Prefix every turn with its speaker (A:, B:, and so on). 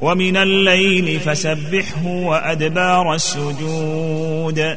A: ومن الليل فسبحه وأدبار السجود.